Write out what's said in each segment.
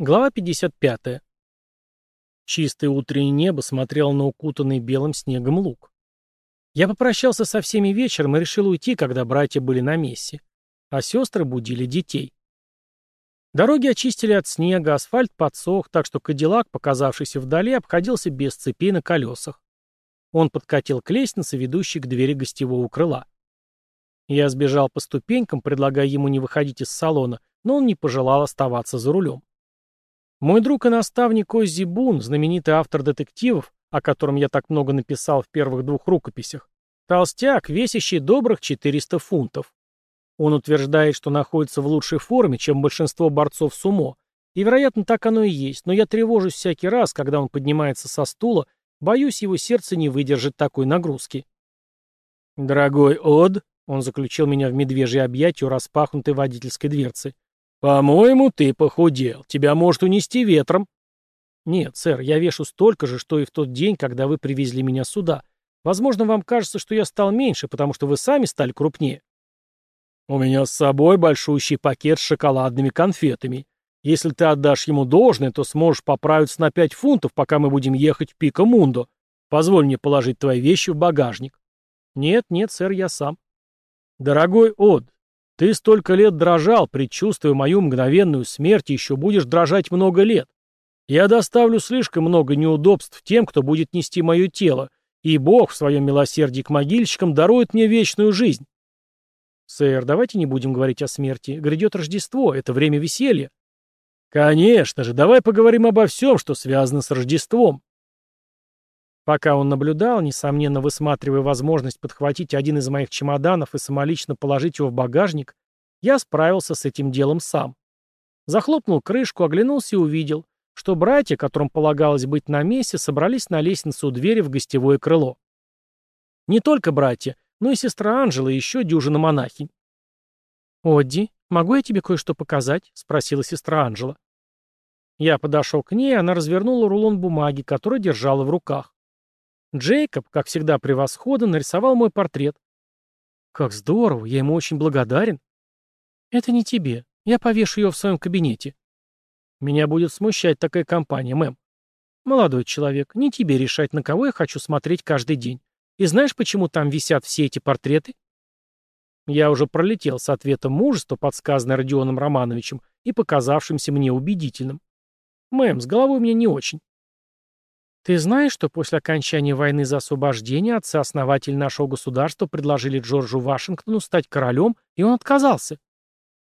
Глава 55. Чистое утреннее небо смотрело на укутанный белым снегом луг. Я попрощался со всеми вечером и решил уйти, когда братья были на мессе, а сестры будили детей. Дороги очистили от снега, асфальт подсох, так что кадиллак, показавшийся вдали, обходился без цепей на колесах. Он подкатил к лестнице, ведущей к двери гостевого крыла. Я сбежал по ступенькам, предлагая ему не выходить из салона, но он не пожелал оставаться за рулем. Мой друг и наставник Оззи Бун, знаменитый автор детективов, о котором я так много написал в первых двух рукописях, толстяк, весящий добрых 400 фунтов. Он утверждает, что находится в лучшей форме, чем большинство борцов сумо, и, вероятно, так оно и есть, но я тревожусь всякий раз, когда он поднимается со стула, боюсь, его сердце не выдержит такой нагрузки. «Дорогой Од», — он заключил меня в медвежье объятие у распахнутой водительской дверцы, — «По-моему, ты похудел. Тебя может унести ветром». «Нет, сэр, я вешу столько же, что и в тот день, когда вы привезли меня сюда. Возможно, вам кажется, что я стал меньше, потому что вы сами стали крупнее». «У меня с собой большущий пакет с шоколадными конфетами. Если ты отдашь ему должное, то сможешь поправиться на пять фунтов, пока мы будем ехать в Пика Мундо. Позволь мне положить твои вещи в багажник». «Нет, нет, сэр, я сам». «Дорогой Од, ты столько лет дрожал, предчувствуя мою мгновенную смерть, и еще будешь дрожать много лет. Я доставлю слишком много неудобств тем, кто будет нести мое тело, и Бог в своем милосердии к могильщикам дарует мне вечную жизнь. Сэр, давайте не будем говорить о смерти. Грядет Рождество, это время веселья. Конечно же, давай поговорим обо всем, что связано с Рождеством. Пока он наблюдал, несомненно высматривая возможность подхватить один из моих чемоданов и самолично положить его в багажник, я справился с этим делом сам. Захлопнул крышку, оглянулся и увидел, что братья, которым полагалось быть на месте, собрались на лестнице у двери в гостевое крыло. Не только братья, но и сестра Анжела и еще дюжина монахинь. «Одди, могу я тебе кое-что показать?» — спросила сестра Анжела. Я подошел к ней, она развернула рулон бумаги, который держала в руках. Джейкоб, как всегда превосходно, нарисовал мой портрет. Как здорово, я ему очень благодарен. Это не тебе. Я повешу ее в своем кабинете. Меня будет смущать такая компания, мэм. Молодой человек, не тебе решать, на кого я хочу смотреть каждый день. И знаешь, почему там висят все эти портреты? Я уже пролетел с ответом мужества, подсказанное Родионом Романовичем, и показавшимся мне убедительным. Мэм, с головой мне не очень. Ты знаешь, что после окончания войны за освобождение отцы-основатели нашего государства предложили Джорджу Вашингтону стать королем, и он отказался?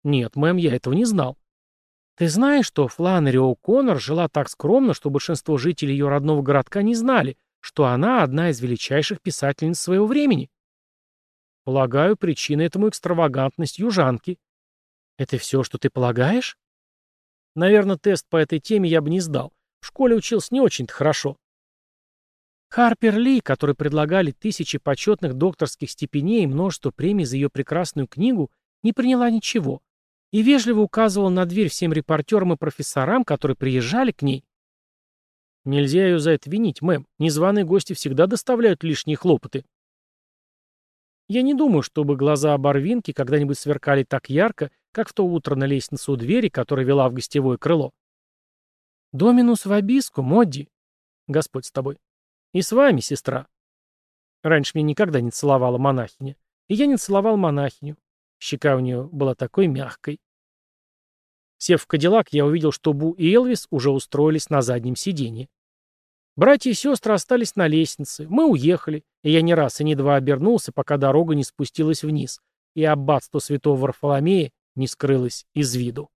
Нет, мэм, я этого не знал. Ты знаешь, что Фланнери О'Коннор жила так скромно, что большинство жителей ее родного городка не знали, что она одна из величайших писательниц своего времени? Полагаю, причина этому экстравагантность южанки. Это все, что ты полагаешь? Наверное, тест по этой теме я бы не сдал. В школе учился не очень-то хорошо. Харпер Ли, которой предлагали тысячи почетных докторских степеней и множество премий за ее прекрасную книгу, не приняла ничего и вежливо указывала на дверь всем репортерам и профессорам, которые приезжали к ней. Нельзя ее за это винить, мэм. Незваные гости всегда доставляют лишние хлопоты. Я не думаю, чтобы глаза оборвинки когда-нибудь сверкали так ярко, как в то утро на лестнице у двери, которая вела в гостевое крыло. «Доминус в обиску, Модди!» «Господь с тобой!» «И с вами, сестра!» Раньше меня никогда не целовала монахиня. И я не целовал монахиню. Щека у нее была такой мягкой. Сев в кадиллак, я увидел, что Бу и Элвис уже устроились на заднем сиденье. Братья и сестры остались на лестнице. Мы уехали, и я не раз и не два обернулся, пока дорога не спустилась вниз, и аббатство святого Варфоломея не скрылось из виду.